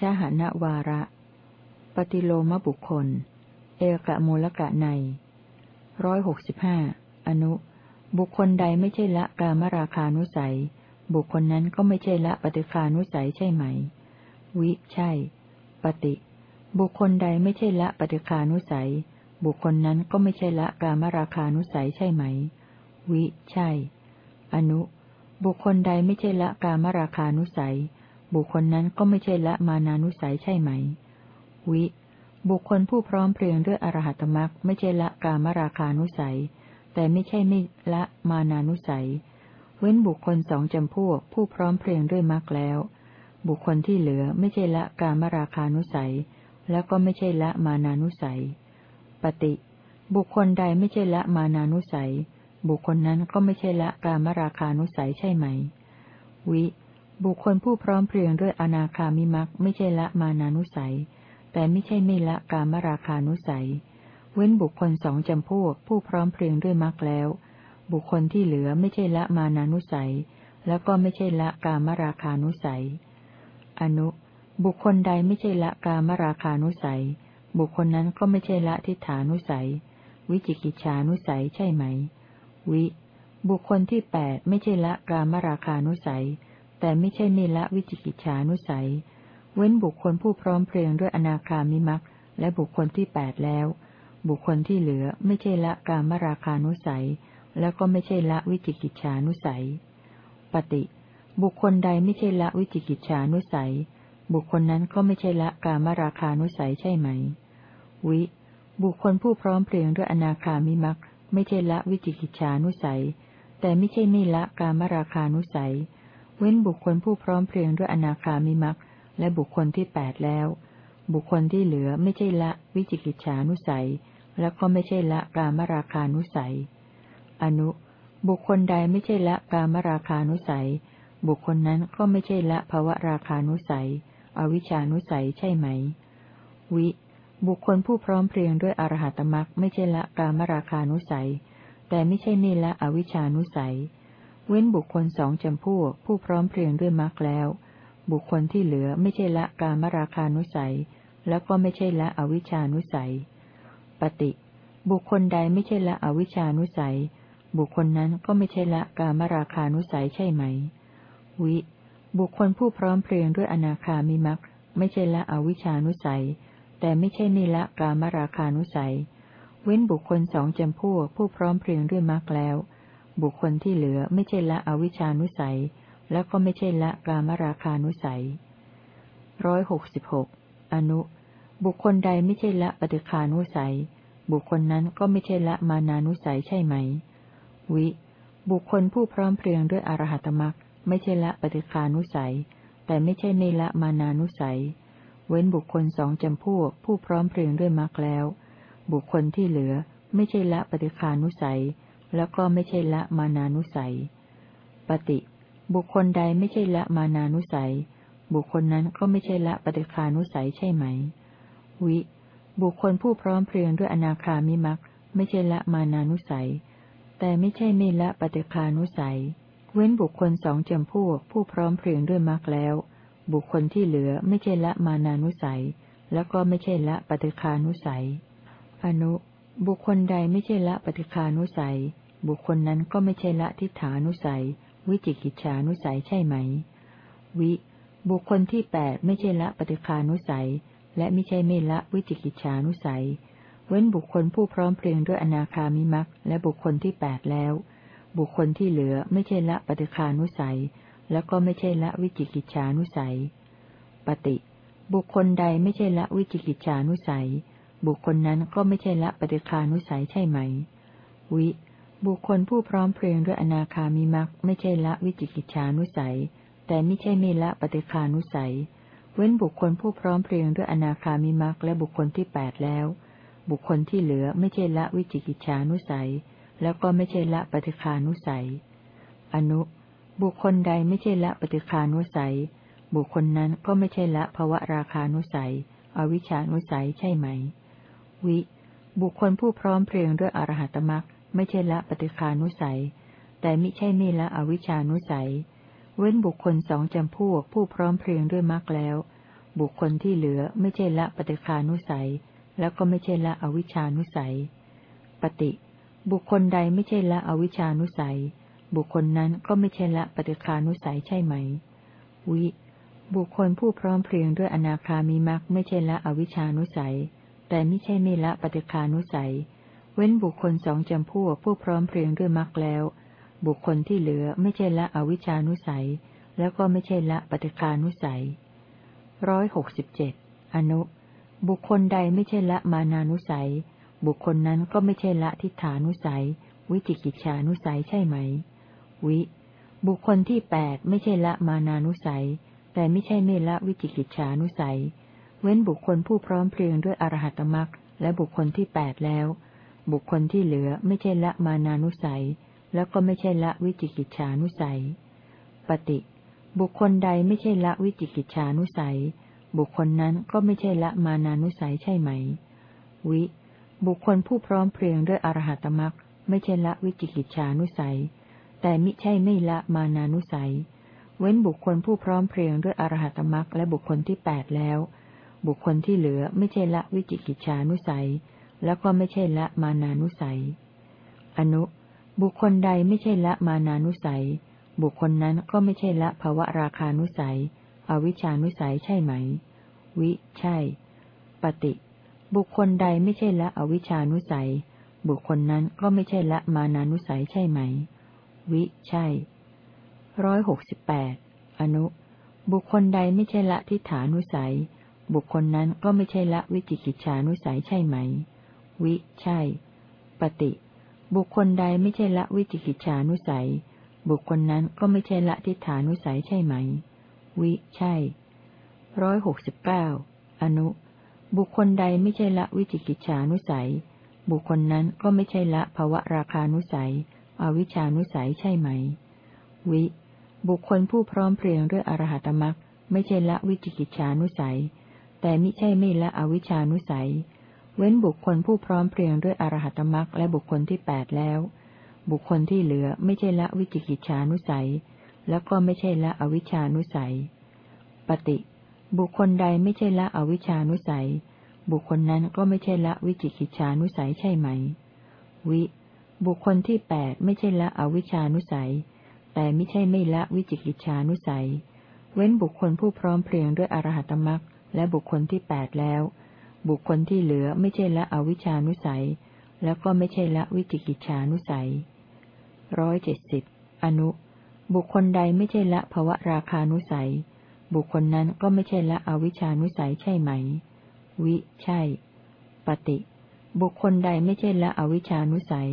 สาหานวาระ ปฏิโลมบุคคล เอกะมูลกะในร้อยหกสิบห้าอนุ บุคคลใดไม่ใช่ละกามราคานุสัย บุคคลนั้นก็ไม่ใช่ละปฏิคานุสัยใช่ไหม วิใช่ ปฏิ บุคคลใดไม่ใช่ละปฏิคานุสัย บุคคลนั้นก็ไม่ใช่ละกามราคานุสัยใช่ไหม วิใช่ อนุ บุคคลใดไม่ใช่ละกามราคานุสัย บุคคลนั้นก็ไม่ใช่ละมานานุสัยใช่ไหม วิ บุคคลผู้พร้อมเพรียงด้วยอรหัตมรักไม่ใช่ละกามราคานุสัย แต่ไม่ใช่ไม่ละมานานุสัย เว้นบุคคลสองจำพวกผู้พร้อมเพรียงด้วยมรรคแล้ว บุคคลที่เหลือไม่ใช่ละกามราคานุสัย แล้วก็ไม่ใช่ละมานานุสัย ปฏิ บุคคลใดไม่ใช่ละมานานุสัย บุคคลนั้นก็ไม่ใช่ละกามราคานุสัยใช่ไหม วิ บุคคลผู้พร้อมเพรียงด้วยอนาคามิมักไม่ใช่ละมานานุสัย แต่ไม่ใช่ไม่ละกามราคานุสัย เว้นบุคคลสองจำพวกผู้พร้อมเพรียงด้วยมักแล้ว บุคคลที่เหลือไม่ใช่ละมานานุสัย แล้วก็ไม่ใช่ละกามราคานุสัย อนุ บุคคลใดไม่ใช่ละกามราคานุสัย บุคคลนั้นก็ไม่ใช่ละทิฏฐานุสัย วิจิกิจฉานุสัยใช่ไหม วิ บุคคลที่แปดไม่ใช่ละกามราคานุสัย แต่ไม่ใช่ไม่ละวิจิกิจฉานุสัย เว้นบุคคลผู้พร้อมเพรียงด้วยอนาคามิมักและบุคคลที่แปดแล้ว บุคคลที่เหลือไม่ใช่ละกามราคานุสัย แล้วก็ไม่ใช่ละวิจิกิจฉานุสัย ปฏิ บุคคลใดไม่ใช่ละวิจิกิจฉานุสัย บุคคลนั้นก็ไม่ใช่ละกามราคานุสัยใช่ไหม วิ บุคคลผู้พร้อมเพรียงด้วยอนาคามิมักไม่ใช่ละวิจิกิจฉานุสัย แต่ไม่ใช่ไม่ละกามราคานุสัย เว้นบุคคลผู้พร้อมเพรียงด้วยอนาคามิมักและบุคคลที่แปดแล้ว บุคคลที่เหลือไม่ใช่ละวิจิกิจฉานุสัย และก็ไม่ใช่ละกามราคานุสัย อนุ บุคคลใดไม่ใช่ละกามราคานุสัย บุคคลนั้นก็ไม่ใช่ละภวะราคานุสัย อวิชานุสัยใช่ไหม วิ บุคคลผู้พร้อมเพรียงด้วยอรหัตมักไม่ใช่ละกามราคานุสัย แต่ไม่ใช่นี่ละอวิชานุสัย เว้นบุคคลสองจำพวกผู้พร้อมเพรียงด้วยมรรคแล้ว บุคคลที่เหลือไม่ใช่ละกามราคานุสัย แล้วก็ไม่ใช่ละอวิชานุสัย ปฏิ บุคคลใดไม่ใช่ละอวิชานุสัย บุคคลนั้นก็ไม่ใช่ละกามราคานุสัยใช่ไหม วิ บุคคลผู้พร้อมเพรียงด้วยอนาคามิมักไม่ใช่ละอวิชานุสัย แต่ไม่ใช่นี่ละกามราคานุสัย เว้นบุคคลสองจำพวกผู้พร้อมเพรียงด้วยมรรคแล้ว บุคคลที่เหลือไม่ใช่ละอวิชานุสัย และก็ไม่ใช่ละกามราคานุสัยร้อยหกสิบหกอนุ บุคคลใดไม่ใช่ละปฏิคานุสัย บุคคลนั้นก็ไม่ใช่ละมานานุสัยใช่ไหม วิ บุคคลผู้พร้อมเพรียงด้วยอรหัตมรักไม่ใช่ละปฏิคานุสัย แต่ไม่ใช่ไม่ละมานานุสัย เว้นบุคคลสองจำพวก ผู้พร้อมเพรียงด้วยมรรคแล้ว บุคคลที่เหลือ ไม่ใช่ละปฏิคานุสัย แล้วก็ไม่ใช่ละมานานุสัย ปฏิบุคคลใดไม่ใช่ละมานานุสัย บุคคลนั้นก็ไม่ใช่ละปฏิคานุสัยใช่ไหม วิ บุคคลผู้พร้อมเพรียงด้วยอนาคามิมักไม่ใช่ละมานานุสัย แต่ไม่ใช่ไม่ละปฏิคานุสัย เว้นบุคคลสองจำพวกผู้พร้อมเพรียงด้วยมักแล้ว บุคคลที่เหลือไม่ใช่ละมานานุสัย แล้วก็ไม่ใช่ละปฏิคานุสัย อนุ บุคคลใดไม่ใช่ละปฏิคานุสัย บุคคลนั้นก็ไม่ใช่ละทิฏฐานุสัย วิจิกิจฉานุสัยใช่ไหม วิ บุคคลที่แปดไม่ใช่ละปฏิคานุสัย และไม่ใช่ไม่ละวิจิกิจฉานุสัย เว้นบุคคลผู้พร้อมเพรียงด้วยอนาคามิมักและบุคคลที่แปดแล้ว บุคคลที่เหลือไม่ใช่ละปฏิคานุสัย แล้วก็ไม่ใช่ละวิจิกิจฉานุสัย ปฏิ บุคคลใดไม่ใช่ละวิจิกิจฉานุสัย บุคคลนั้นก็ไม่ใช่ละปฏิคานุสัยใช่ไหม วิ บุคคลผู้พร้อมเพรียงด้วยอนาคามิมักไม่ใช่ละวิจิกิจฉานุสัย แต่ไม่ใช่ไม่ละปฏิคานุสัย เว้นบุคคลผู้พร้อมเพรียงด้วยอนาคามิมักและบุคคลที่แปดแล้ว บุคคลที่เหลือไม่ใช่ละวิจิกิจฉานุสัย แล้วก็ไม่ใช่ละปฏิคานุสัย อนุ บุคคลใดไม่ใช่ละปฏิคานุสัย บุคคลนั้นก็ไม่ใช่ละภวะราคานุสัยอวิชานุสัยใช่ไหม วิ บุคคลผู้พร้อมเพรียงด้วยอรหัตมรักไม่ใช่ละปฏิคานุสัย แต่มิใช่ไม่ละอวิชานุสัย เว้นบุคคลสองจำพวกผู้พร้อมเพรียงด้วยมรรคแล้ว บุคคลที่เหลือไม่ใช่ละปฏิคานุสัย แล้วก็ไม่ใช่ละอวิชานุสัย ปฏิ บุคคลใดไม่ใช่ละอวิชานุสัย บุคคลนั้นก็ไม่ใช่ละปฏิคานุสัยใช่ไหม วิบุคคลผู้พร้อมเพรียงด้วยอนาคามีมรรคไม่ใช่ละอวิชานุสัย แต่ไม่ใช่ไม่ละปฏิคานุสัย เว้นบุคคลสองจำพวกผู้พร้อมเพรียงด้วยมรรคแล้ว บุคคลที่เหลือไม่ใช่ละอวิชานุสัย แล้วก็ไม่ใช่ละปฏิคานุสัยร้อยหกสิบเจ็ดอนุ บุคคลใดไม่ใช่ละมานานุสัย บุคคลนั้นก็ไม่ใช่ละทิฏฐานุสัย วิจิกิจฉานุสัยใช่ไหม วิ บุคคลที่แปดไม่ใช่ละมานานุสัย แต่ไม่ใช่ไม่ละวิจิกิจฉานุสัย เว้นบุคคลผู้พร้อมเพรียงด้วยอรหัตมรักและบุคคลที่แปดแล้ว บุคคลที่เหลือไม่ใช่ละมานานุสัย แล้วก็ไม่ใช่ละวิจิกิจฉานุสัย ปฏิ บุคคลใดไม่ใช่ละวิจิกิจฉานุสัย บุคคลนั้นก็ไม่ใช่ละมานานุสัยใช่ไหม วิ บุคคลผู้พร้อมเพรียงด้วยอรหัตมรักไม่ใช่ละวิจิกิจฉานุสัย แต่มิใช่ไม่ละมานานุสัย เว้นบุคคลผู้พร้อมเพรียงด้วยอรหัตมรักและบุคคลที่แปดแล้ว บุคคลที่เหลือไม่ใช่ละวิจิกิจฉานุสัย แล้วก็ไม่ใช่ละมานานุสัย อนุ บุคคลใดไม่ใช่ละมานานุสัย บุคคลนั้นก็ไม่ใช่ละภวะราคานุสัย อวิชานุสัยใช่ไหม วิ ใช่ ปฏิ บุคคลใดไม่ใช่ละอวิชานุสัย บุคคลนั้นก็ไม่ใช่ละมานานุสัยใช่ไหม วิ ใช่ร้อยหกสิบแปดอนุ บุคคลใดไม่ใช่ละทิฏฐานุสัย บุคคลนั้นก็ไม่ใช่ละวิจิกิจฉานุสัยใช่ไหม วิ ใช่ ปฏิ บุคคลใดไม่ใช่ละวิจิกิจฉานุสัย บุคคลนั้นก็ไม่ใช่ละทิฏฐานุสัยใช่ไหม วิ ใช่ร้อยหกสิบเก้าอนุ บุคคลใดไม่ใช่ละวิจิกิจฉานุสัย บุคคลนั้นก็ไม่ใช่ละภวะราคานุสัย อวิชานุสัยใช่ไหม วิ บุคคลผู้พร้อมเพรียงด้วยอรหัตมรักไม่ใช่ละวิจิกิจฉานุสัย แต่มิใช่ไม่ละอวิชานุสัย เว้นบุคคลผู้พร้อมเพรียงด้วยอรหัตมรักและบุคคลที่แปดแล้ว บุคคลที่เหลือไม่ใช่ละวิจิกิจฉานุสัย แล้วก็ไม่ใช่ละอวิชานุสัย ปฏิ บุคคลใดไม่ใช่ละอวิชานุสัย บุคคลนั้นก็ไม่ใช่ละวิจิกิจฉานุสัยใช่ไหม วิ บุคคลที่แปดไม่ใช่ละอวิชานุสัย แต่ไม่ใช่ไม่ละวิจิกิจฉานุสัย เว้นบุคคลผู้พร้อมเพรียงด้วยอรหัตมรัก และบุคคลที่แปดแล้ว บุคคลที่เหลือไม่ใช่ละอวิชานุสัย แล้วก็ไม่ใช่ละวิจิกิจฉานุสัยร้อยเจ็ดสิบอนุ บุคคลใดไม่ใช่ละภวะราคานุสัย บุคคลนั้นก็ไม่ใช่ละอวิชานุสัยใช่ไหม วิ ใช่ ปฏิ บุคคลใดไม่ใช่ละอวิชานุสัย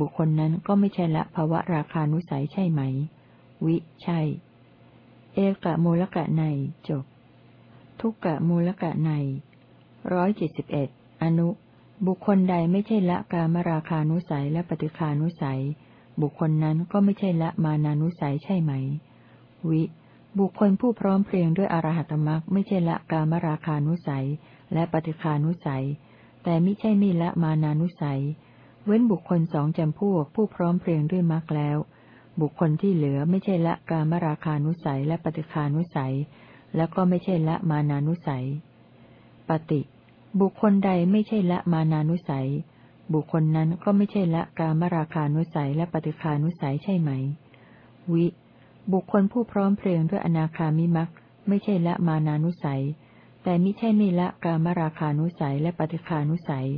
บุคคลนั้นก็ไม่ใช่ละภวะราคานุสัยใช่ไหม วิ ใช่ เอกะมูลกะในจบ ทุกกะมูลกะในร้อยเจ็ดสิบเอ็ดอนุ บุคคลใดไม่ใช่ละกามราคานุสัยและปฏิคานุสัย บุคคลนั้นก็ไม่ใช่ละมานานุสัยใช่ไหม วิ บุคคลผู้พร้อมเพรียงด้วยอรหัตมรักไม่ใช่ละกามราคานุสัยและปฏิคานุสัย แต่ไม่ใช่มีละมานานุสัย เว้นบุคคลสองจำพวกผู้พร้อมเพรียงด้วยมรรคแล้ว บุคคลที่เหลือไม่ใช่ละกามราคานุสัยและปฏิคานุสัย แล้วก็ไม่ใช่ละมานานุสัย ปฏิบุคคลใดไม่ใช่ละมานานุสัย บุคคลนั้นก็ไม่ใช่ละกามราคานุสัยและปฏิคานุสัยใช่ไหม วิ บุคคลผู้พร้อมเพรียงด้วยอนาคามิมักไม่ใช่ละมานานุสัย แต่มิใช่ไม่ละกามราคานุสัยและปฏิคานุสัย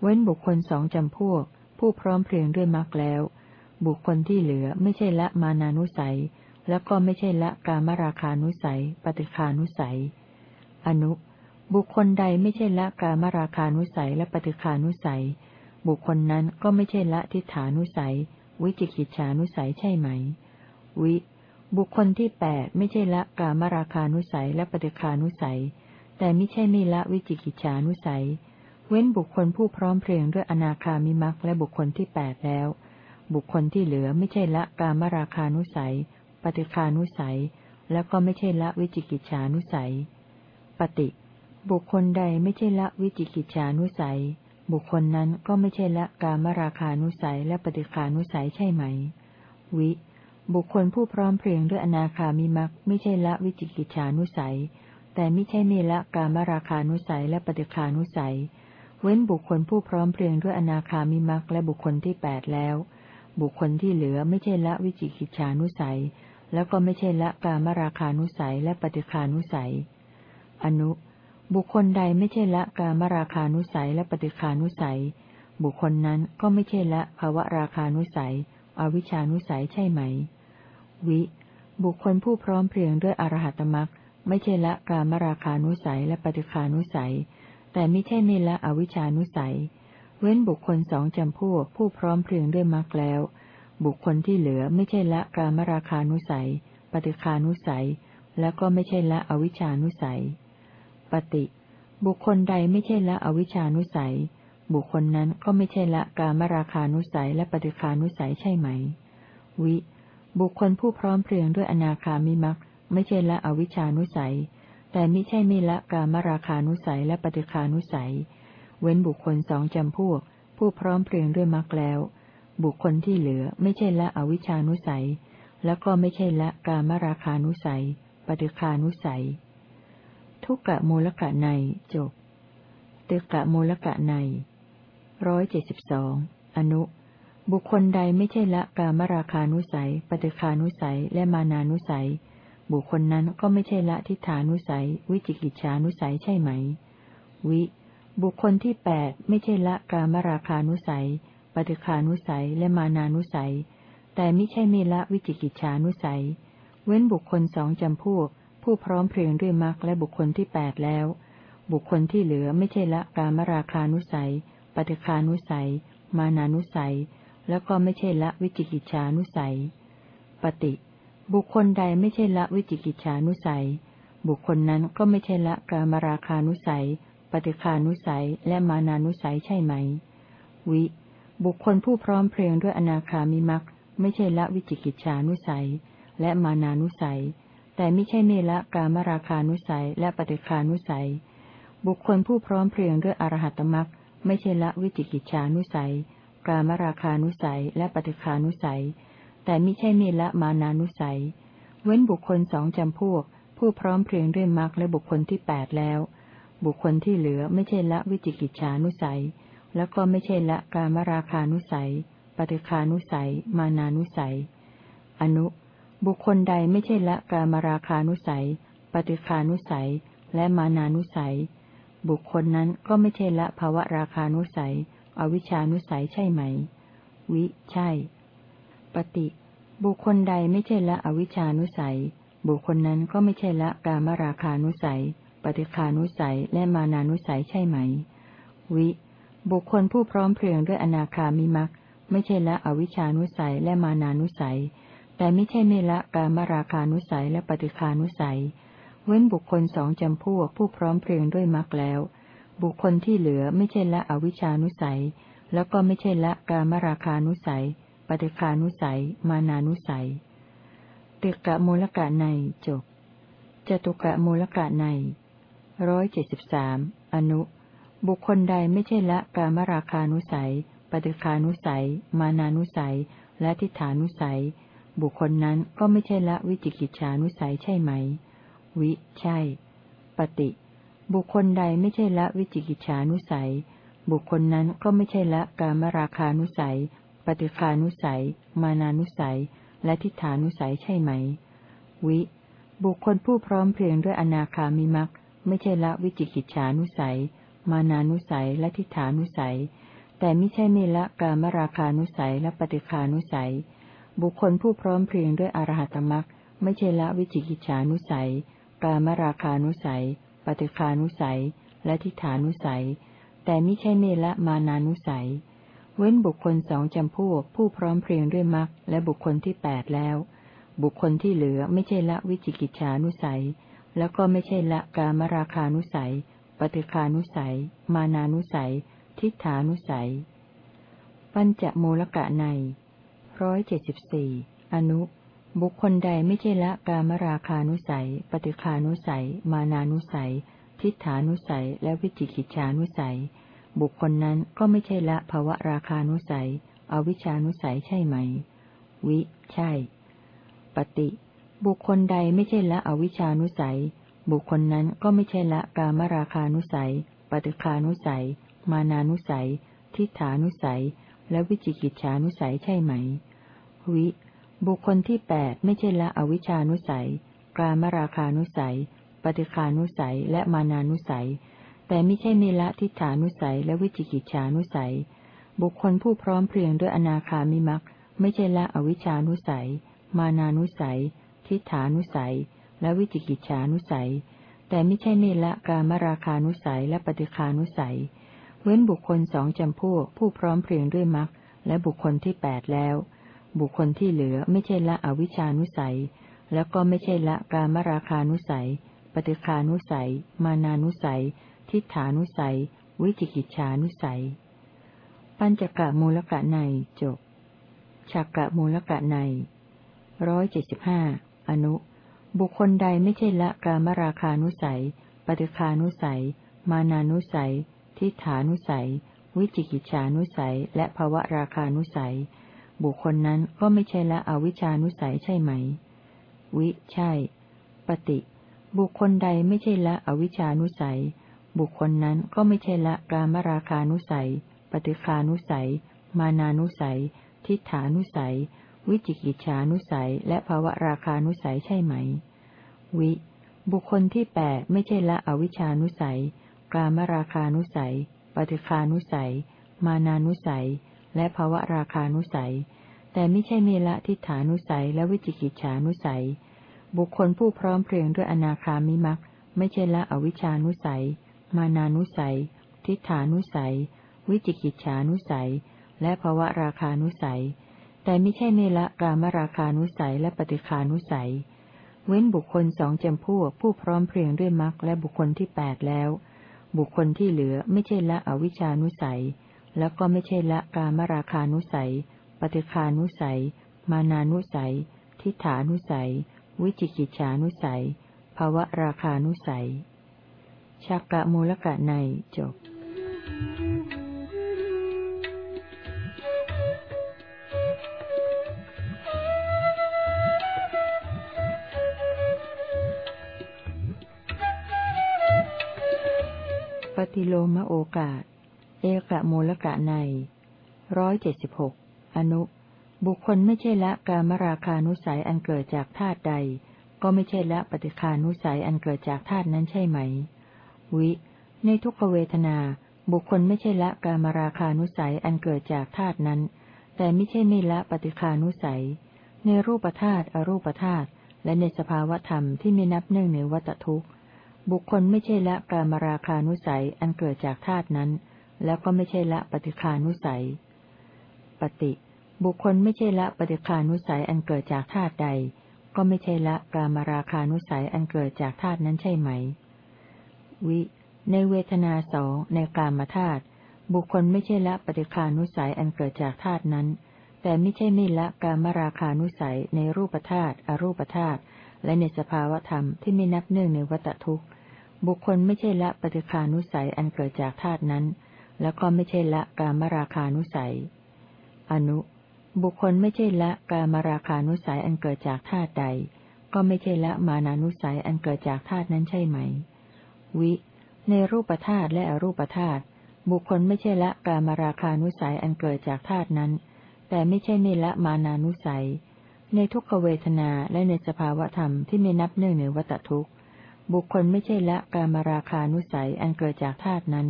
เว้นบุคคลสองจำพวก ผู้พร้อมเพรียงด้วยมักแล้ว บุคคลที่เหลือไม่ใช่ละมานานุสัย แล้วก็ไม่ใช่ละกามราคานุสัย ปฏิคานุสัย อนุ บุคคลใดไม่ใช่ละกามราคานุสัยและปฏิคานุสัย บุคคลนั้นก็ไม่ใช่ละทิฏฐานุสัย วิจิกิจฉานุสัยใช่ไหม วิ บุคคลที่แปดไม่ใช่ละกามราคานุสัยและปฏิคานุสัย แต่ไม่ใช่ไม่ละวิจิกิจฉานุสัย เว้นบุคคลผู้พร้อมเพรียงด้วยอนาคามิมักและบุคคลที่แปดแล้ว บุคคลที่เหลือไม่ใช่ละกามราคานุสัย ปฏิคานุสัย แล้วก็ไม่ใช่ละวิจิกิจฉานุสัย ปฏิ บุคคลใดไม่ใช่ละวิจิกิจฉานุสัย บุคคลนั้นก็ไม่ใช่ละกามราคานุสัยและปฏิคานุสัยใช่ไหม วิ บุคคลผู้พร้อมเพรียงด้วยอนาคามิมักไม่ใช่ละวิจิกิจฉานุสัย แต่ไม่ใช่ไม่ละกามราคานุสัยและปฏิคานุสัย เว้นบุคคลผู้พร้อมเพรียงด้วยอนาคามิมักและบุคคลที่แปดแล้วบุคคลที่เหลือไม่ใช่ละวิจิกิจฉานุสัย แล้วก็ไม่ใช่ละกามราคานุสัยและปฏิคานุสัย อนุ บุคคลใดไม่ใช่ละกามราคานุสัยและปฏิคานุสัย บุคคลนั้นก็ไม่ใช่ละภาวะราคานุสัย อวิชานุสัยใช่ไหม วิ บุคคลผู้พร้อมเพรียงด้วยอรหัตมรักไม่ใช่ละกามราคานุสัยและปฏิคานุสัย แต่ไม่ใช่ไม่ละอวิชานุสัย เว้นบุคคลสองจำพวกผู้พร้อมเพรียงด้วยมรรคแล้ว บุคคลที่เหลือไม่ใช่ละกามราคานุสัย ปฏิคานุสัย และก็ไม่ใช่ละอวิชานุสัย ปฏิ บุคคลใดไม่ใช่ละอวิชานุสัย บุคคลนั้นก็ไม่ใช่ละกามราคานุสัยและปฏิคานุสัยใช่ไหม วิ บุคคลผู้พร้อมเพรียงด้วยอนาคามิมักไม่ใช่ละอวิชานุสัย แต่ไม่ใช่ไม่ละกามราคานุสัยและปฏิคานุสัย เว้นบุคคลสองจำพวก ผู้พร้อมเพรียงด้วยมักแล้ว บุคคลที่เหลือไม่ใช่ละอวิชานุสัย แล้วก็ไม่ใช่ละกามราคานุสัย ปฏิคานุสัย ทุกกะมูลกะในจบตึกะมูลกะในร้อยเจ็ดสิบสองอนุ บุคคลใดไม่ใช่ละกามราคานุสัย ปฏิคานุสัย และมานานุสัย บุคคลนั้นก็ไม่ใช่ละทิฏฐานุสัย วิจิกิจฉานุสัยใช่ไหม วิ บุคคลที่แปดไม่ใช่ละกามราคานุสัย ปฏิคานุสัยและมานานุสัย แต่ไม่ใช่ไม่ละวิจิกิจฉานุสัย เว้นบุคคลสองจำพวก ผู้พร้อมเพรียงด้วยมรรคและบุคคลที่แปดแล้ว บุคคลที่เหลือไม่ใช่ละกามราคานุสัย ปฏิคานุสัย มานานุสัย แล้วก็ไม่ใช่ละวิจิกิจฉานุสัย ปฏิ บุคคลใดไม่ใช่ละวิจิกิจฉานุสัย บุคคลนั้นก็ไม่ใช่ละกามราคานุสัย ปฏิคานุสัยและมานานุสัยใช่ไหม วิ บุคคลผู้พร้อมเพรียงด้วยอนาคามิมักไม่ใช่ละวิจิกิจฉานุสัย และมานานุสัย แต่ไม่ใช่เมละกามราคานุสัย และปฏิคานุสัย บุคคลผู้พร้อมเพรียงด้วยอรหัตมักไม่ใช่ละวิจิกิจฉานุสัย กามราคานุสัย และปฏิคานุสัย แต่ไมิใช่มีละมานานุสัย เว้นบุคคลสองจำพวก ผู้พร้อมเพรียงด้วยมรรคและบุคคลที่แปดแล้ว บุคคลที่เหลือไม่ใช่ละวิจิกิจฉานุสัย แล้วก็ไม่ใช่ละกามราคานุสัย ปฏิคานุสัย มานานุสัย อนุ บุคคลใดไม่ใช่ละกามราคานุสัย ปฏิคานุสัย และมานานุสัย บุคคลนั้นก็ไม่ใช่ละภาวะราคานุสัย อวิชานุสัยใช่ไหม วิ ใช่ ปฏิ บุคคลใดไม่ใช่ละอวิชานุสัย บุคคลนั้นก็ไม่ใช่ละกามราคานุสัย ปฏิคานุสัย และมานานุสัยใช่ไหม วิ บุคคลผู้พร้อมเพรียงด้วยอนาคามิมักไม่ใช่ละอวิชานุสัยและมานานุสัย แต่ไม่ใช่ไม่ละกามราคานุสัยและปฏิคานุสัย เว้นบุคคลสองจำพวกผู้พร้อมเพรียงด้วยมักแล้ว บุคคลที่เหลือไม่ใช่ละอวิชานุสัย แล้วก็ไม่ใช่ละกามราคานุสัย ปฏิคานุสัย มานานุสัยติกะมูลกะในจบจตุกะมูลกะในร้อยเจ็ดสิบสามอนุ บุคคลใดไม่ใช่ละกามราคานุสัย ปฏิคานุสัย มานานุสัย และทิฏฐานุสัย บุคคลนั้นก็ไม่ใช่ละวิจิกิจฉานุสัยใช่ไหม วิ ใช่ ปฏิ บุคคลใดไม่ใช่ละวิจิกิจฉานุสัย บุคคลนั้นก็ไม่ใช่ละกามราคานุสัย ปฏิคานุสัย มานานุสัย และทิฏฐานุสัยใช่ไหม วิ บุคคลผู้พร้อมเพรียงด้วยอนาคามิมักไม่ใช่ละวิจิกิจฉานุสัย มานานุสัยและทิฏฐานุสัย แต่ไม่ใช่ไม่ละกามราคานุสัยและปฏิคานุสัย บุคคลผู้พร้อมเพรียงด้วยอรหัตมักไม่ใช่ละวิจิกิจฉานุสัย กามราคานุสัย ปฏิคานุสัย และทิฏฐานุสัย แต่ไม่ใช่เมละมานานุสัย เว้นบุคคลสองจำพวกผู้พร้อมเพรียงด้วยมรรคและบุคคลที่แปดแล้ว บุคคลที่เหลือไม่ใช่ละวิจิกิจฉานุสัย แล้วก็ไม่ใช่ละกามราคานุสัย ปฏิคานุสัย มานานุสัย ทิฏฐานุสัย ปัญจมูลกะในร้อยเจ็ดสิบสี่อนุ บุคคลใดไม่ใช่ละกามราคานุสัย ปฏิคานุสัย มานานุสัย ทิฏฐานุสัย และวิจิกิจฉานุสัย บุคคลนั้นก็ไม่ใช่ละภาวะราคานุสัย อวิชานุสัยใช่ไหม วิ ใช่ ปฏิ บุคคลใดไม่ใช่ละอวิชานุสัย บุคคลนั้นก็ไม่ใช่ละกามราคานุสัย ปฏิคานุสัย มานานุสัย ทิฏฐานุสัย และวิจิกิจฉานุสัยใช่ไหม วิ บุคคลที่แปดไม่ใช่ละอวิชานุสัย กามราคานุสัย ปฏิคานุสัย และมานานุสัย แต่ไม่ใช่เมละทิฏฐานุสัย และวิจิกิจฉานุสัย บุคคลผู้พร้อมเพรียงด้วยอนาคามิมักไม่ใช่ละอวิชานุสัย มานานุสัย ทิฏฐานุสัย และวิจิกิจฉานุสัย แต่ไม่ใช่เนละกามราคานุสัยและปฏิคานุสัย เว้นบุคคลสองจำพวกผู้พร้อมเพรียงด้วยมักและบุคคลที่แปดแล้ว บุคคลที่เหลือไม่ใช่ละอวิชานุสัย แล้วก็ไม่ใช่ละกามราคานุสัย ปฏิคานุสัย มานานุสัย ทิฏฐานุสัย วิจิกิจฉานุสัย ปัญจกะมูลกะในจบฉักกะมูลกะในร้อยเจ็ดสิบห้าอนุ บุคคลใดไม่ใช่ละกามราคานุสัย ปฏิคานุสัย มานานุสัย ทิฏฐานุสัย วิจิกิจฉานุสัย และภวะราคานุสัย บุคคลนั้นก็ไม่ใช่ละอวิชานุสัยใช่ไหม วิใช่ ปฏิ บุคคลใดไม่ใช่ละอวิชานุสัย บุคคลนั้นก็ไม่ใช่ละกามราคานุสัย ปฏิคานุสัย มานานุสัย ทิฏฐานุสัย วิจิกิจฉานุสัย และภาวะราคานุสัยใช่ไหม วิ บุคคลที่แปดไม่ใช่ละอวิชานุสัย กามราคานุสัย ปฏิคานุสัย มานานุสัย และภาวะราคานุสัย แต่ไม่ใช่เมละทิฏฐานุสัย และวิจิกิจฉานุสัย บุคคลผู้พร้อมเพรียงด้วยอนาคามิมักไม่ใช่ละอวิชานุสัย มานานุสัย ทิฏฐานุสัย วิจิกิจฉานุสัย และภาวะราคานุสัย แต่ไม่ใช่ไม่ละกามราคานุสัยและปฏิคานุสัย เว้นบุคคลสองจำพวกผู้พร้อมเพรียงด้วยมรรคและบุคคลที่แปดแล้ว บุคคลที่เหลือไม่ใช่ละอวิชานุสัย แล้วก็ไม่ใช่ละกามราคานุสัย ปฏิคานุสัย มานานุสัย ทิฏฐานุสัย วิจิกิจฉานุสัยภาวะราคานุสัยชักกะมูลกะในจบ ฏิโลมโอกาส เอกะมูลกะในร้อยเจ็ดสิบหกอนุ บุคคลไม่ใช่ละกามราคานุสัยอันเกิดจากธาตุใด ก็ไม่ใช่ละปฏิคานุสัยอันเกิดจากธาตุนั้นใช่ไหม วิ ในทุกขเวทนา บุคคลไม่ใช่ละกามราคานุสัยอันเกิดจากธาตุนั้น แต่ไม่ใช่ไม่ละปฏิคานุสัย ในรูปธาตุอรูปธาตุและในสภาวธรรมที่ไม่นับเนื่องในวัตทุกข์ บุคคลไม่ใช่ละกามราคานุสัยอันเกิดจากธาตุนั้น แล้วก็ไม่ใช่ละปฏิคานุสัย ปฏิ บุคคลไม่ใช่ละปฏิคานุสัยอันเกิดจากธาตุใด ก็ไม่ใช่ละกามราคานุสัยอันเกิดจากธาตุนั้นใช่ไหม วิ ในเวทนาสองในกามธาตุบุคคลไม่ใช่ละปฏิคานุสัยอันเกิดจากธาตุนั้น แต่ไม่ใช่ไม่ละกามราคานุสัยในรูปธาตุอรูปธาตุ และในสภาวธรรมที่ไม่นับเนื่องในวัตทุกข์ บุคคลไม่ใช่ละปฏิคานุสัยอันเกิดจากธาตุนั้น แล้วก็ไม่ใช่ละกามราคานุสัย อนุ บุคคลไม่ใช่ละกามราคานุสัยอันเกิดจากธาตุใด ก็ไม่ใช่ละมานานุสัยอันเกิดจากธาตุนั้นใช่ไหม วิ ในรูปธาตุและอรูปธาตุบุคคลไม่ใช่ละกามราคานุสัยอันเกิดจากธาตุนั้น แต่ไม่ใช่ไม่ละมานานุสัย ในทุกขเวทนาและในสภาวธรรมที่ไม่นับเนื่องในวัตทุกข์บุคคลไม่ใช่ละกามาราคานุสัยอันเกิดจากธาตุนั้น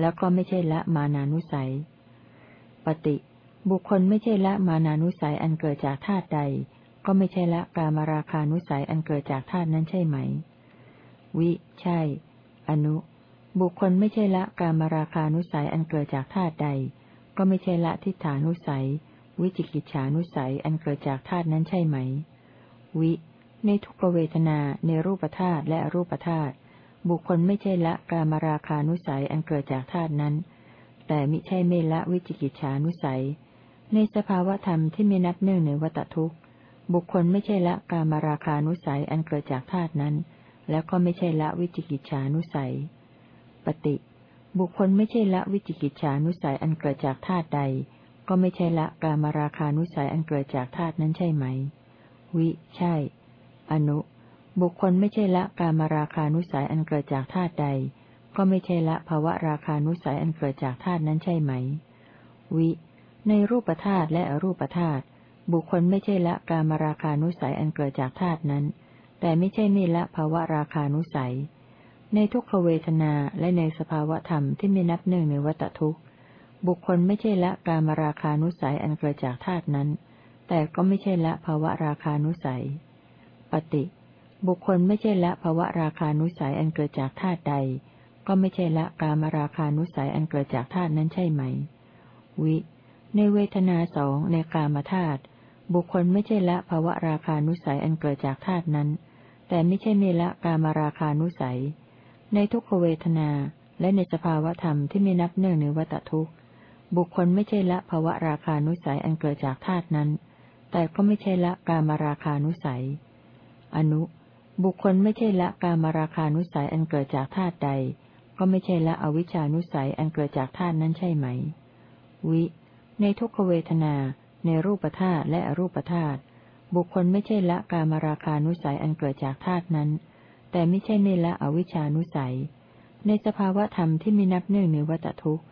แล้วก็ไม่ใช่ละมานานุสัย ปฏิ บุคคลไม่ใช่ละมานานุสัยอันเกิดจากธาตุใด ก็ไม่ใช่ละกามาราคานุสัยอันเกิดจากธาตุนั้นใช่ไหม วิ ใช่ อนุ บุคคลไม่ใช่ละกามาราคานุสัยอันเกิดจากธาตุใด ก็ไม่ใช่ละทิฏฐานุสัย วิจิกิจฉานุสัยอันเกิดจากธาตุนั้นใช่ไหม วิ ในทุกเวทนาในรูปธาตุและรูปธาตุบุคคลไม่ใช่ละกามราคานุสัยอันเกิดจากธาตุนั้น แต่มิใช่ไม่ละวิจิกิจฉานุสัย ในสภาวธรรมที่ไม่นับเนื่องในวัตทุกข์บุคคลไม่ใช่ละกามราคานุสัยอันเกิดจากธาตุนั้น แล้วก็ไม่ใช่ละวิจิกิจฉานุสัย ปฏิ บุคคลไม่ใช่ละวิจิกิจฉานุสัยอันเกิดจากธาตุใด ก็ไม่ใช่ละกามราคานุสัยอันเกิดจากธาตุนั้นใช่ไหม วิ ใช่ อนุ บุคคลไม่ใช่ละกามราคานุสัยอันเกิดจากธาตุใด ก็ไม่ใช่ละภาวะราคานุสัยอันเกิดจากธาตุนั้นใช่ไหม วิ ในรูปธาตุและอรูปธาตุบุคคลไม่ใช่ละกามราคานุสัยอันเกิดจากธาตุนั้น แต่ไม่ใช่ไม่ละภาวะราคานุสัย ในทุกขเวทนาและในสภาวะธรรมที่ไม่นับหนึ่งในวัตทุกข บุคคลไม่ใช่ละกามราคานุสัยอันเกิดจากธาตุนั้น แต่ก็ไม่ใช่ละภาวะราคานุสัย ปฏิ บุคคลไม่ใช่ละภาวะราคานุสัยอันเกิดจากธาตุใด ก็ไม่ใช่ละกามราคานุสัยอันเกิดจากธาตุนั้นใช่ไหม วิ ในเวทนาสองในกามธาตุ บุคคลไม่ใช่ละภาวะราคานุสัยอันเกิดจากธาตุนั้น แต่ไม่ใช่ไม่ละกามราคานุสัย ในทุกขเวทนาและในสภาวธรรมที่ไม่นับเนื่องในวัตทุกข์ บุคคลไม่ใช่ละภาวะราคานุสัยอันเกิดจากธาตุนั้น แต่ก็ไม่ใช่ละกามราคานุสัย อนุ บุคคลไม่ใช่ละกามราคานุสัยอันเกิดจากธาตุใด ก็ไม่ใช่ละอวิชานุสัยอันเกิดจากธาตุนั้นใช่ไหม วิ ในทุกขเวทนา ในรูปธาตุและอรูปธาตุ บุคคลไม่ใช่ละกามราคานุสัยอันเกิดจากธาตุนั้น แต่ไม่ใช่ไม่ละอวิชานุสัย ในสภาวะธรรมที่มีนับหนึ่งในวัตทุกข์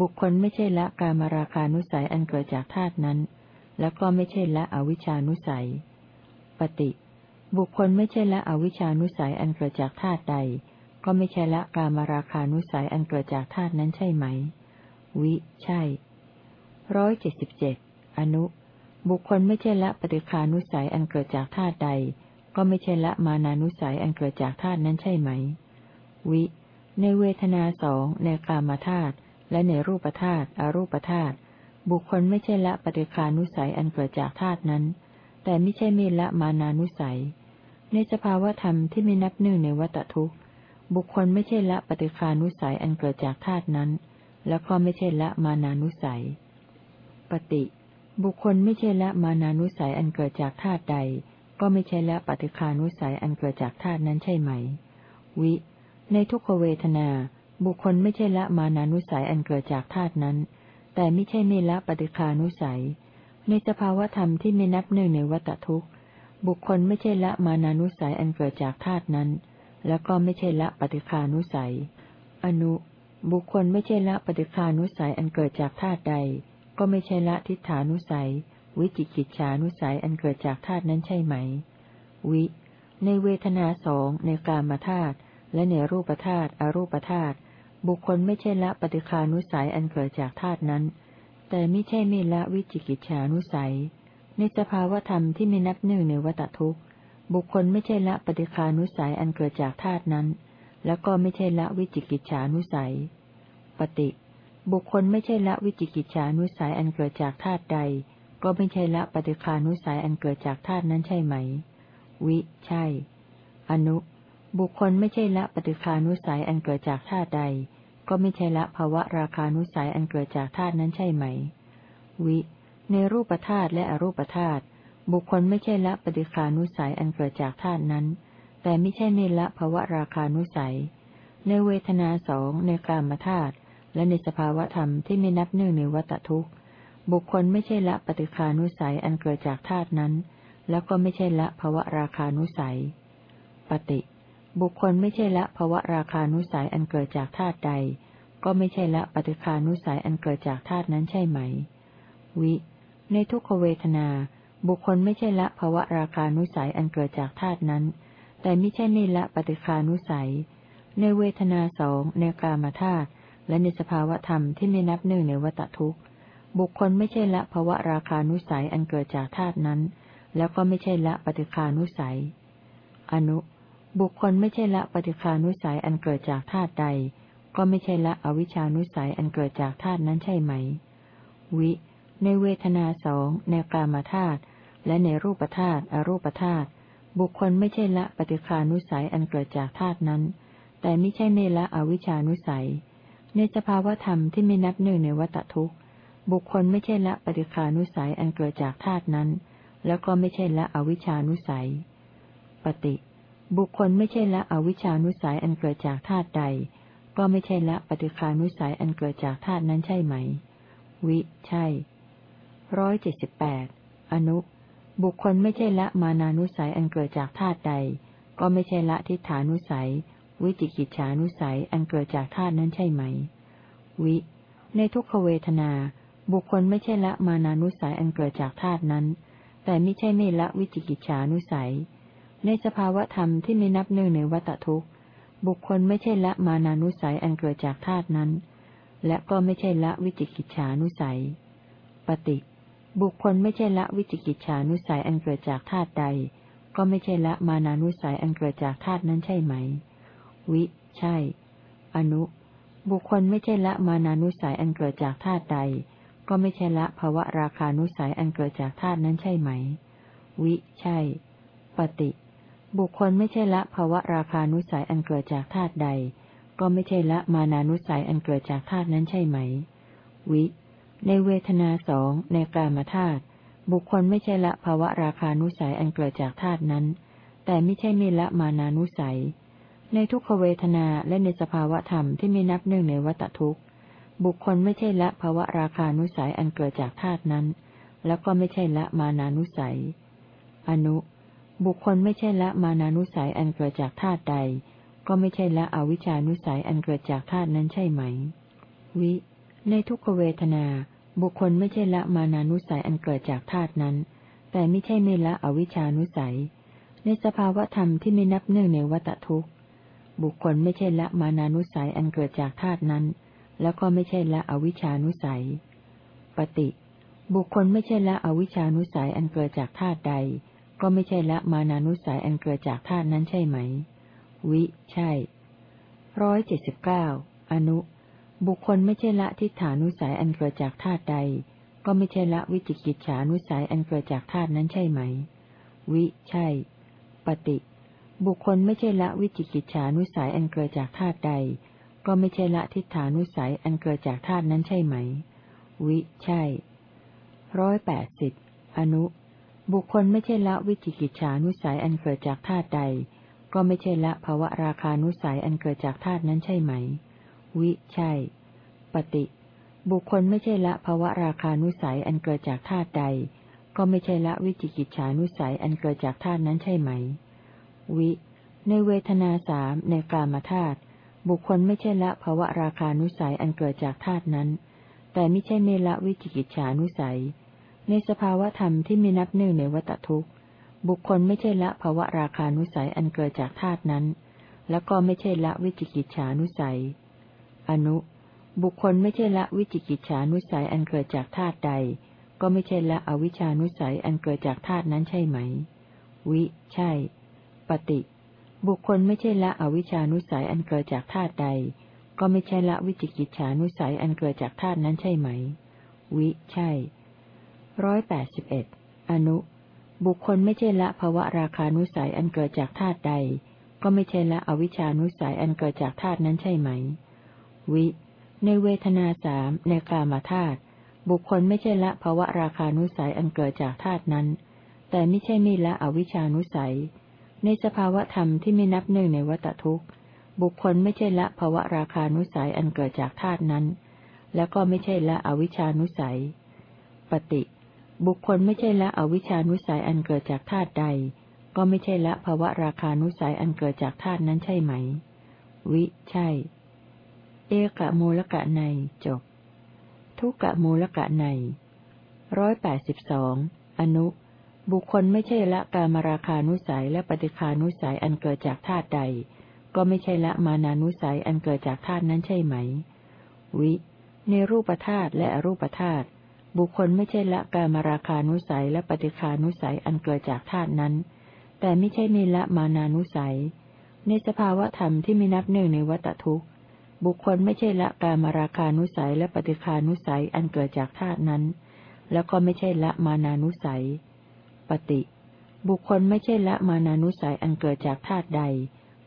บุคคลไม่ใช่ละกามราคานุสัยอันเกิดจากธาตุนั้น แล้วก็ไม่ใช่ละอวิชานุสัย ปฏิ บุคคลไม่ใช่ละอวิชานุสัยอันเกิดจากธาตุใด ก็ไม่ใช่ละกามราคานุสัยอันเกิดจากธาตุนั้นใช่ไหม วิ ใช่ร้อยเจ็ดสิบเจ็ดอนุ บุคคลไม่ใช่ละปฏิคานุสัยอันเกิดจากธาตุใด ก็ไม่ใช่ละมานานุสัยอันเกิดจากธาตุนั้นใช่ไหม วิ ในเวทนาสองในกามธาตุ และในรูปธาตุอรูปธาตุบุคคลไม่ใช่ละปฏิคานุสัยอันเกิดจากธาตุนั้น แต่ไม่ใช่ไม่ละมานานุสัย ในสภาวธรรมที่ไม่นับหนึ่งในวัตทุกข์ บุคคลไม่ใช่ละปฏิคานุสัยอันเกิดจากธาตุนั้น แล้วก็ไม่ใช่ละมานานุสัย ปฏิ บุคคลไม่ใช่ละมานานุสัยอันเกิดจากธาตุใด ก็ไม่ใช่ละปฏิคานุสัยอันเกิดจากธาตุนั้นใช่ไหม วิ ในทุกขเวทนา บุคคลไม่ใช่ละมานานุสัยอันเกิดจากธาตุนั้น แต่ไม่ใช่ไม่ละปฏิคานุสัย ในสภาวธรรมที่ไม่นับหนึ่งในวัตทุกข์ บุคคลไม่ใช่ละมานานุสัยอันเกิดจากธาตุนั้น แล้วก็ไม่ใช่ละปฏิคานุสัย อนุ บุคคลไม่ใช่ละปฏิคานุสัยอันเกิดจากธาตุใด ก็ไม่ใช่ละทิฏฐานุสัย วิจิกิจฉานุสัยอันเกิดจากธาตุนั้นใช่ไหม วิ ในเวทนาสองในกามธาตุและในรูปธาตุอรูปธาตุ บุคคลไม่ใช่ละปฏิคานุสัยอันเกิดจากธาตุนั้น แต่ไม่ใช่ไม่ละวิจิกิจฉานุสัย ในสภาวธรรมที่ไม่นับหนึ่งในวัตทุกข์ บุคคลไม่ใช่ละปฏิคานุสัยอันเกิดจากธาตุนั้น แล้วก็ไม่ใช่ละวิจิกิจฉานุสัย ปฏิ บุคคลไม่ใช่ละวิจิกิจฉานุสัยอันเกิดจากธาตุใด ก็ไม่ใช่ละปฏิคานุสัยอันเกิดจากธาตุนั้นใช่ไหม วิ ใช่ อนุ บุคคลไม่ใช่ละปฏิคานุสัยอันเกิดจากธาตุใด ก็ไม่ใช่ละภาวะราคานุสัยอันเกิดจากธาตุนั้นใช่ไหม วิ ในรูปธาตุและอรูปธาตุบุคคลไม่ใช่ละปฏิคานุสัยอันเกิดจากธาตุนั้น แต่ไม่ใช่ไม่ละภาวะราคานุสัย ในเวทนาสองในกามธาตุและในสภาวธรรมที่ไม่นับหนึ่งในวัตทุกข์ บุคคลไม่ใช่ละปฏิคานุสัยอันเกิดจากธาตุนั้น แล้วก็ไม่ใช่ละภาวะราคานุสัย ปฏิ บุคคลไม่ใช่ละภวะราคานุสัยอันเกิดจากธาตุใด ก็ไม่ใช่ละปฏิคานุสัยอันเกิดจากธาตุนั้นใช่ไหม วิ ในทุกขเวทนา บุคคลไม่ใช่ละภวะราคานุสัยอันเกิดจากธาตุนั้น แต่ไม่ใช่ในละปฏิคานุสัย ในเวทนาสองในกามธาตุและในสภาวธรรมที่ไม่นับหนึ่งในวัตทุกข์ บุคคลไม่ใช่ละภวะราคานุสัยอันเกิดจากธาตุนั้น แล้วก็ไม่ใช่ละปฏิคานุสัย อนุ บุคคลไม่ใช่ละปฏิคานุสัยอันเกิดจากธาตุใด ก็ไม่ใช่ละอวิชานุสัยอันเกิดจากธาตุนั้นใช่ไหม วิ ในเวทนาสองในกามธาตุและในรูปธาตุอรูปธาตุบุคคลไม่ใช่ละปฏิคานุสัยอันเกิดจากธาตุนั้น แต่ไม่ใช่ไม่ละอวิชานุสัย ในสภาวธรรมที่ไม่นับหนึ่งในวัตทุกข์บุคคลไม่ใช่ละปฏิคานุสัยอันเกิดจากธาตุนั้น แล้วก็ไม่ใช่ละอวิชานุสัย ปฏิ บุคคลไม่ใช่ละอวิชานุสัยอันเกิดจากธาตุใด ก็ไม่ใช่ละปฏิคานุสัยอันเกิดจากธาตุนั้นใช่ไหม วิ ใช่ร้อยเจ็ดสิบแปดอนุ บุคคลไม่ใช่ละมานานุสัยอันเกิดจากธาตุใด ก็ไม่ใช่ละทิฏฐานุสัย วิจิกิจฉานุสัยอันเกิดจากธาตุนั้นใช่ไหม วิ ในทุกขเวทนา บุคคลไม่ใช่ละมานานุสัยอันเกิดจากธาตุนั้น แต่ไม่ใช่ไม่ละวิจิกิจฉานุสัย ในสภาวธรรมที่ไม่นับหนึ่งในวัตทุกข์ บุคคลไม่ใช่ละมานานุสัยอันเกิดจากธาตุนั้น และก็ไม่ใช่ละวิจิกิจฉานุสัย ปฏิ บุคคลไม่ใช่ละวิจิกิจฉานุสัยอันเกิดจากธาตุใด ก็ไม่ใช่ละมานานุสัยอันเกิดจากธาตุนั้นใช่ไหม วิ ใช่ อนุ บุคคลไม่ใช่ละมานานุสัยอันเกิดจากธาตุใด ก็ไม่ใช่ละภาวะราคานุสัยอันเกิดจากธาตุนั้นใช่ไหม วิ ใช่ ปฏิ บุคคลไม่ใช่ละภาวะราคานุสัยอันเกิดจากธาตุใด ก็ไม่ใช่ละมานานุสัยอันเกิดจากธาตุนั้นใช่ไหม วิ ในเวทนาสองในกามธาตุบุคคลไม่ใช่ละภาวะราคานุสัยอันเกิดจากธาตุนั้น แต่ไม่ใช่ไม่ละมานานุสัย ในทุกขเวทนาและในสภาวะธรรมที่ไม่นับหนึ่งในวัตทุกข์ บุคคลไม่ใช่ละภาวะราคานุสัยอันเกิดจากธาตุนั้น แล้วก็ไม่ใช่ละมานานุสัย อนุ บุคคลไม่ใช่ละมานานุสัยอันเกิดจากธาตุใด ก็ไม่ใช่ละอวิชานุสัยอันเกิดจากธาตุนั้นใช่ไหม วิ ในทุกขเวทนา บุคคลไม่ใช่ละมานานุสัยอันเกิดจากธาตุนั้น แต่ไม่ใช่ไม่ละอวิชานุสัย ในสภาวะธรรมที่ไม่นับเนื่องในวัตทุกข์ บุคคลไม่ใช่ละมานานุสัยอันเกิดจากธาตุนั้น แล้วก็ไม่ใช่ละอวิชานุสัย ปฏิ บุคคลไม่ใช่ละอวิชานุสัยอันเกิดจากธาตุใด ก็ไม่ใช่ละมานานุสัยอันเกิดจากธาตุนั้นใช่ไหม วิ ใช่ร้อยเจ็ดสิบเก้าอนุ บุคคลไม่ใช่ละทิฏฐานุสัยอันเกิดจากธาตุใด ก็ไม่ใช่ละวิจิกิจฉานุสัยอันเกิดจากธาตุนั้นใช่ไหม วิ ใช่ ปฏิ บุคคลไม่ใช่ละวิจิกิจฉานุสัยอันเกิดจากธาตุใด ก็ไม่ใช่ละทิฏฐานุสัยอันเกิดจากธาตุนั้นใช่ไหม วิ ใช่ร้อยแปดสิบอนุ บุคคลไม่ใช่ละวิจิกิจฉานุสัยอันเกิดจากธาตุใด ก็ไม่ใช่ละภาวะราคานุสัยอันเกิดจากธาตุนั้นใช่ไหม วิ ใช่ ปฏิ บุคคลไม่ใช่ละภาวะราคานุสัยอันเกิดจากธาตุใด ก็ไม่ใช่ละวิจิกิจฉานุสัยอันเกิดจากธาตุนั้นใช่ไหม วิ ในเวทนาสามในกามธาตุ บุคคลไม่ใช่ละภาวะราคานุสัยอันเกิดจากธาตุนั้น แต่ไม่ใช่ไม่ละวิจิกิจฉานุสัย ในสภาวธรรมที่ไม่นับหนึ่งในวัตทุกข์ บุคคลไม่ใช่ละภาวะราคานุสัยอันเกิดจากธาตุนั้น แล้วก็ไม่ใช่ละวิจิกิจฉานุสัย อนุ บุคคลไม่ใช่ละวิจิกิจฉานุสัยอันเกิดจากธาตุใด ก็ไม่ใช่ละอวิชานุสัยอันเกิดจากธาตุนั้นใช่ไหม วิ ใช่ ปฏิ บุคคลไม่ใช่ละอวิชานุสัยอันเกิดจากธาตุใด ก็ไม่ใช่ละวิจิกิจฉานุสัยอันเกิดจากธาตุนั้นใช่ไหม วิ ใช่ ร้อยแปดสิบเอ็ดอนุ บุคคลไม่ใช่ละภวะราคานุสัยอันเกิดจากธาตุใด ก็ไม่ใช่ละอวิชานุสัยอันเกิดจากธาตุนั้นใช่ไหม วิ ในเวทนาสามในกามธาตุบุคคลไม่ใช่ละภาวะราคานุสัยอันเกิดจากธาตุนั้น แต่ไม่ใช่ไม่ละอวิชานุสัย ในสภาวะธรรมที่ไม่นับหนึ่งในวัตทุกข์ บุคคลไม่ใช่ละภาวะราคานุสัยอันเกิดจากธาตุนั้น แล้วก็ไม่ใช่ละอวิชานุสัย ปฏิ บุคคลไม่ใช่ละอวิชานุสัยอันเกิดจากธาตุใด ก็ไม่ใช่ละภาวะราคานุสัยอันเกิดจากธาตุนั้นใช่ไหม วิ ใช่ เอกะมูลกะในจบ ทุกะมูลกะในร้อยแปดสิบสองอนุบุคคลไม่ใช่ละกามราคานุสัยและปฏิคานุสัยอันเกิดจากธาตุใด ก็ไม่ใช่ละมานานุสัยอันเกิดจากธาตุนั้นใช่ไหม วิ ในรูปธาตุและอรูปธาตุ บุคคลไม่ใช่ละกามราคานุสัยและปฏิคานุสัยอันเกิดจากธาตุนั้น แต่ไม่ใช่ไม่ละมานานุสัย ในสภาวะธรรมที่ไม่นับหนึ่งในวัตทุกข์ บุคคลไม่ใช่ละกามราคานุสัยและปฏิคานุสัยอันเกิดจากธาตุนั้น แล้วก็ไม่ใช่ละมานานุสัย ปฏิ บุคคลไม่ใช่ละมานานุสัยอันเกิดจากธาตุใด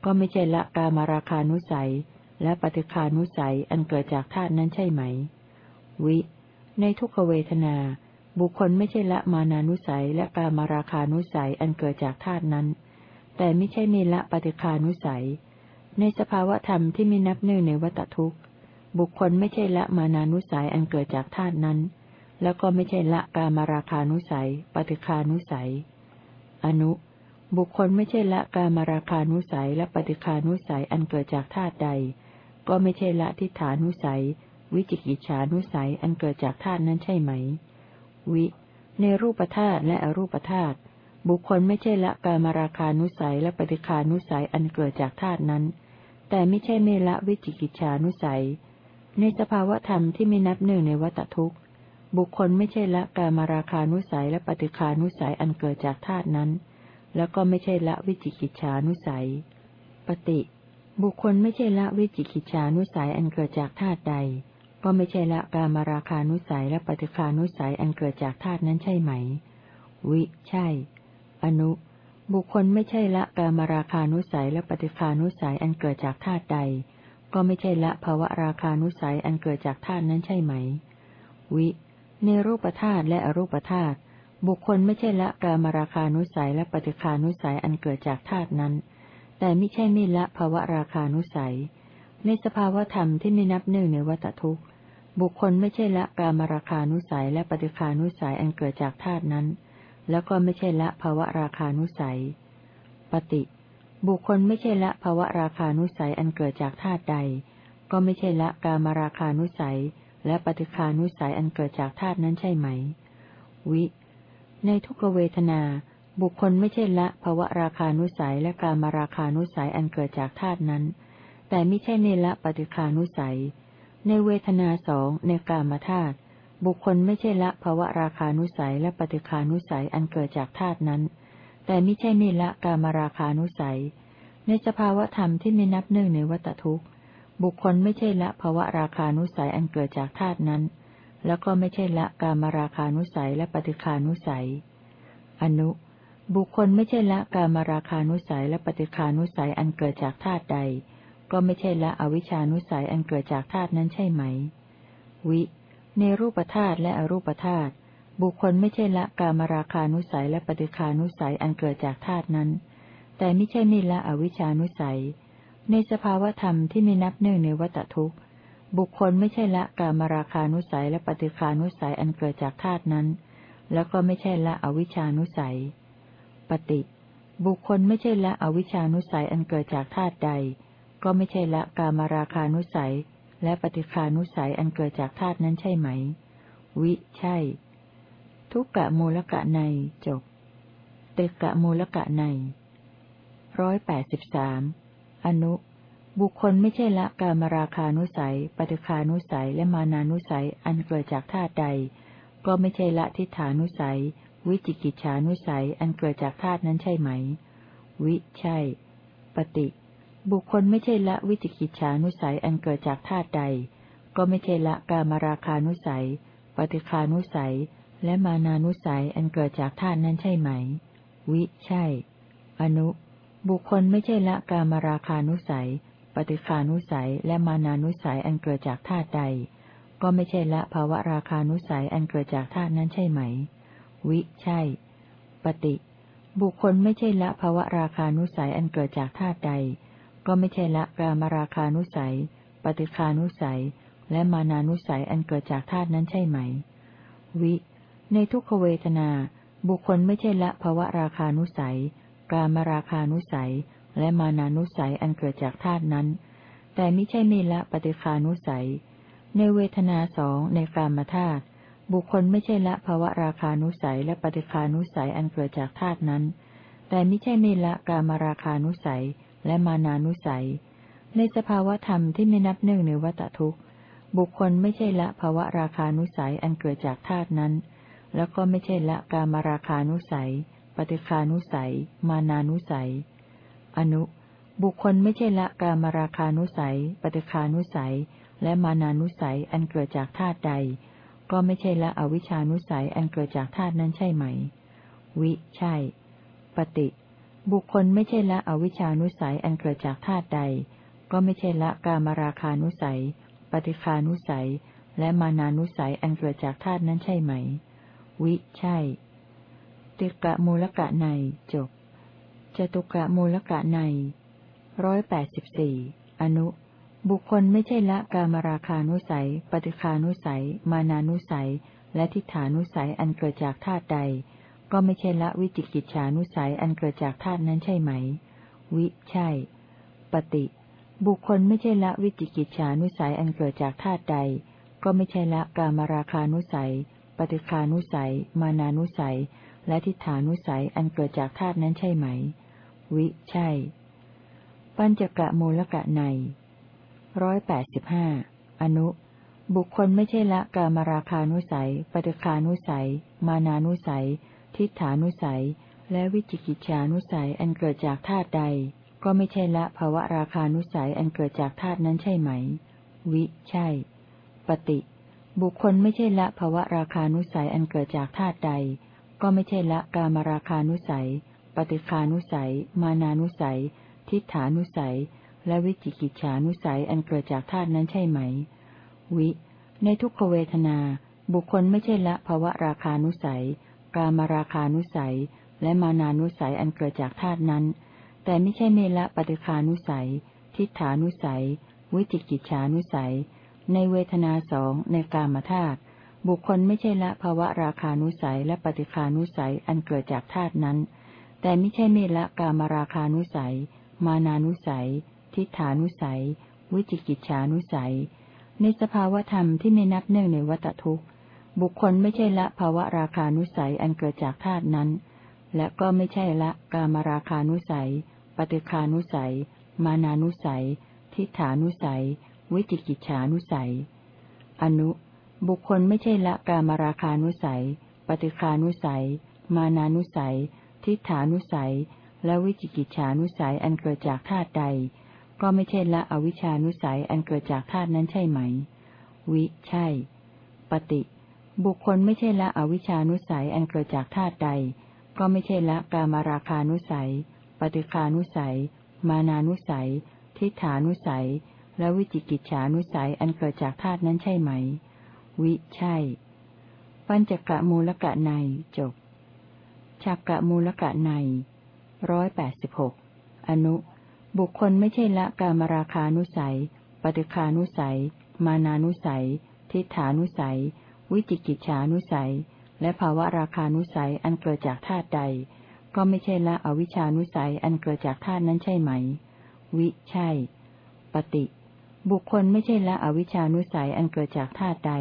ก็ไม่ใช่ละกามราคานุสัย และปฏิคานุสัยอันเกิดจากธาตุนั้นใช่ไหม วิ ในทุกขเวทนา บุคคลไม่ใช่ละมานานุสัยและกามาราคานุสัยอันเกิดจากธาตุนั้น แต่ไม่ใช่มีละปฏิคานุสัย ในสภาวะธรรมที่ไม่นับเนื่องในวัตทุกข์ บุคคลไม่ใช่ละมานานุสัยอันเกิดจากธาตุนั้น แล้วก็ไม่ใช่ละกามาราคานุสัย ปฏิคานุสัย อนุ บุคคลไม่ใช่ละกามาราคานุสัยและปฏิคานุสัยอันเกิดจากธาตุใด ก็ไม่ใช่ละทิฏฐานุสัย วิจิกิจฉานุสัยอันเกิดจากธาตุนั้นใช่ไหม วิ ในรูปธาตุและอรูปธาตุบุคคลไม่ใช่ละกามราคานุสัยและปฏิคานุสัยอันเกิดจากธาตุนั้น แต่ไม่ใช่ไม่ละวิจิกิจฉานุสัย ในสภาวะธรรมที่ไม่นับหนึ่งในวัตทุกข์บุคคลไม่ใช่ละกามราคานุสัยและปฏิคานุสัยอันเกิดจากธาตุนั้น แล้วก็ไม่ใช่ละวิจิกิจฉานุสัย ปฏิ บุคคลไม่ใช่ละวิจิกิจฉานุสัยอันเกิดจากธาตุใด ก็ไม่ใช่ละกามราคานุสัยและปฏิคานุสัยอันเกิดจากธาตุนั้นใช่ไหม วิ ใช่ อนุ บุคคลไม่ใช่ละกามราคานุสัยและปฏิคานุสัยอันเกิดจากธาตุใด ก็ไม่ใช่ละภาวะราคานุสัยอันเกิดจากธาตุนั้นใช่ไหม วิ ในรูปธาตุและอรูปธาตุบุคคลไม่ใช่ละกามราคานุสัยและปฏิคานุสัยอันเกิดจากธาตุนั้น แต่ไม่ใช่ไม่ละภาวะราคานุสัย ในสภาวธรรมที่ไม่นับหนึ่งในวัตทุกข์ บุคคลไม่ใช่ละกามราคานุสัยและปฏิคานุสัยอันเกิดจากธาตุนั้น แล้วก็ไม่ใช่ละภาวะราคานุสัย ปฏิ บุคคลไม่ใช่ละภาวะราคานุสัยอันเกิดจากธาตุใด ก็ไม่ใช่ละกามราคานุสัย และปฏิคานุสัยอันเกิดจากธาตุนั้นใช่ไหม วิ ในทุกเวทนา บุคคลไม่ใช่ละภาวะราคานุสัยและกามราคานุสัยอันเกิดจากธาตุนั้น แต่ไม่ใช่ในละปฏิคานุสัย ในเวทนาสองในกามธาตุบุคคลไม่ใช่ละภวะราคานุสัยและปฏิคานุสัยอันเกิดจากธาตุนั้น แต่ไม่ใช่ไม่ละกามราคานุสัย ในสภาวธรรมที่ไม่นับหนึ่งในวัตทุกข์ บุคคลไม่ใช่ละภวะราคานุสัยอันเกิดจากธาตุนั้น แล้วก็ไม่ใช่ละกามราคานุสัยและปฏิคานุสัย อนุ บุคคลไม่ใช่ละกามราคานุสัยและปฏิคานุสัยอันเกิดจากธาตุใด ก็ไม่ใช่ละอวิชานุสัยอันเกิดจากธาตุนั้นใช่ไหม วิ ในรูปธาตุและอรูปธาตุบุคคลไม่ใช่ละกามราคานุสัยและปฏิคานุสัยอันเกิดจากธาตุนั้น แต่ไม่ใช่ไม่ละอวิชานุสัย ในสภาวธรรมที่ไม่นับหนึ่งในวัตทุกข์ บุคคลไม่ใช่ละกามราคานุสัยและปฏิคานุสัยอันเกิดจากธาตุนั้น แล้วก็ไม่ใช่ละอวิชานุสัย ปฏิ บุคคลไม่ใช่ละอวิชานุสัยอันเกิดจากธาตุใด ก็ไม่ใช่ละกามราคานุสัย และปฏิคานุสัยอันเกิดจากธาตุนั้นใช่ไหม วิ ใช่ ทุกกะมูลกะในจบติกะมูลกะในร้อยแปดสิบสามอนุ บุคคลไม่ใช่ละกามราคานุสัย ปฏิคานุสัย และมานานุสัยอันเกิดจากธาตุใด ก็ไม่ใช่ละทิฏฐานุสัย วิจิกิจฉานุสัยอันเกิดจากธาตุนั้นใช่ไหม วิ ใช่ ปฏิ บุคคลไม่ใช่ละวิจิกิจฉานุสัยอันเกิดจากธาตุใด ก็ไม่ใช่ละกามราคานุสัย ปฏิคานุสัย และมานานุสัยอันเกิดจากธาตุนั้นใช่ไหม วิ ใช่ อนุ บุคคลไม่ใช่ละกามราคานุสัย ปฏิคานุสัย และมานานุสัยอันเกิดจากธาตุใด ก็ไม่ใช่ละภาวะราคานุสัยอันเกิดจากธาตุนั้นใช่ไหม วิ ใช่ ปฏิ บุคคลไม่ใช่ละภาวะราคานุสัยอันเกิดจากธาตุใด ก็ไม่ใช่ละกามราคานุสัย ปฏิคานุสัย และมานานุสัยอันเกิดจากธาตุนั้นใช่ไหม วิ ในทุกขเวทนา บุคคลไม่ใช่ละภวะราคานุสัย กามราคานุสัย และมานานุสัยอันเกิดจากธาตุนั้น แต่ไม่ใช่ไม่ละปฏิคานุสัย ในเวทนาสองในกามธาตุบุคคลไม่ใช่ละภวะราคานุสัยและปฏิคานุสัยอันเกิดจากธาตุนั้น แต่ไม่ใช่ไม่ละกามราคานุสัย และมานานุสัย ในสภาวธรรมที่ไม่นับหนึ่งในวัตทุกข์ บุคคลไม่ใช่ละภาวะราคานุสัยอันเกิดจากธาตุนั้น แล้วก็ไม่ใช่ละกามราคานุสัย ปฏิคานุสัย มานานุสัย อนุ บุคคลไม่ใช่ละกามราคานุสัย ปฏิคานุสัย และมานานุสัยอันเกิดจากธาตุใด ก็ไม่ใช่ละอวิชานุสัยอันเกิดจากธาตุนั้นใช่ไหม วิ ใช่ ปฏิ บุคคลไม่ใช่ละอวิชานุสัยอันเกิดจากธาตุใด ก็ไม่ใช่ละกามราคานุสัย ปฏิคานุสัย และมานานุสัยอันเกิดจากธาตุนั้นใช่ไหม วิ ใช่ ติกะมูลกะในจบจตุกะมูลกะในร้อยแปดสิบสี่อนุ บุคคลไม่ใช่ละกามราคานุสัย ปฏิคานุสัย มานานุสัย และทิฏฐานุสัยอันเกิดจากธาตุใด ก็ไม่ใช่ละวิจิกิจฉานุสัยอันเกิดจากธาตุนั้นใช่ไหม วิ ใช่ ปฏิ บุคคลไม่ใช่ละวิจิกิจฉานุสัยอันเกิดจากธาตุใด ก็ไม่ใช่ละกามราคานุสัย ปฏิคานุสัย มานานุสัย และทิฏฐานุสัยอันเกิดจากธาตุนั้นใช่ไหม วิ ใช่ ปัญจกะมูลกะในร้อยแปดสิบห้าอนุ บุคคลไม่ใช่ละกามราคานุสัย ปฏิคานุสัย มานานุสัย ทิฏฐานุสัย และวิจิกิจฉานุสัยอันเกิดจากธาตุใด ก็ไม่ใช่ละภาวะราคานุสัยอันเกิดจากธาตุนั้นใช่ไหม วิ ใช่ ปฏิ บุคคลไม่ใช่ละภาวะราคานุสัยอันเกิดจากธาตุใด ก็ไม่ใช่ละกามราคานุสัย ปฏิคานุสัย มานานุสัย ทิฏฐานุสัย และวิจิกิจฉานุสัยอันเกิดจากธาตุนั้นใช่ไหม วิ ในทุกขเวทนา บุคคลไม่ใช่ละภาวะราคานุสัย การมาราคานุสัย และมานานุสัยอันเกิดจากธาตุนั้น แต่ไม่ใช่เมละปฏิคานุสัย ทิฏฐานุสัย วิจิกิจฉานุสัย ในเวทนาสองในกามธาตุบุคคลไม่ใช่ละภาวะราคานุสัยและปฏิคานุสัยอันเกิดจากธาตุนั้น แต่ไม่ใช่เมละกามราคานุสัย มานานุสัย ทิฏฐานุสัย วิจิกิจฉานุสัย ในสภาวธรรมที่ไม่นับเนื่องในวัตทุกข์ บุคคลไม่ใช่ละภาวะราคานุสัยอันเกิดจากธาตุนั้น และก็ไม่ใช่ละกามราคานุสัย ปฏิคานุสัย มานานุสัย ทิฏฐานุสัย วิจิกิจฉานุสัย อนุ บุคคลไม่ใช่ละกามราคานุสัย ปฏิคานุสัย มานานุสัย ทิฏฐานุสัย และวิจิกิจฉานุสัยอันเกิดจากธาตุใด ก็ไม่ใช่ละอวิชานุสัยอันเกิดจากธาตุนั้นใช่ไหม วิ ใช่ ปฏิ บุคคลไม่ใช่ละอวิชานุสัยอันเกิดจากธาตุใด ก็ไม่ใช่ละกามาราคานุสัย ปฏิคานุสัย มานานุสัย ทิฏฐานุสัย และวิจิกิจฉานุสัยอันเกิดจากธาตุนั้นใช่ไหม วิใช่ ปัญจกะมูลกะในจบฉักกะมูลกะในร้อยแปดสิบหกอนุ บุคคลไม่ใช่ละกามราคานุสัย ปฏิคานุสัย มานานุสัย ทิฏฐานุสัย วิจิกิจฉานุสัย และภาวะราคานุสัยอันเกิดจากธาตุใด ก็ไม่ใช่ละอวิชานุสัยอันเกิดจากธาตุนั้นใช่ไหม วิใช่ ปฏิ บุคคลไม่ใช่ละอวิชานุสัยอันเกิดจากธาตุใด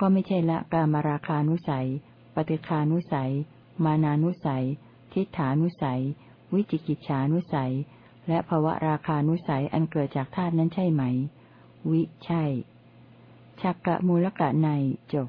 ก็ไม่ใช่ละกามราคานุสัย ปฏิคานุสัย มานานุสัย ทิฏฐานุสัย วิจิกิจฉานุสัย และภวะราคานุสัยอันเกิดจากธาตุนั้นใช่ไหม วิใช่ชักกะมูลกะในจบ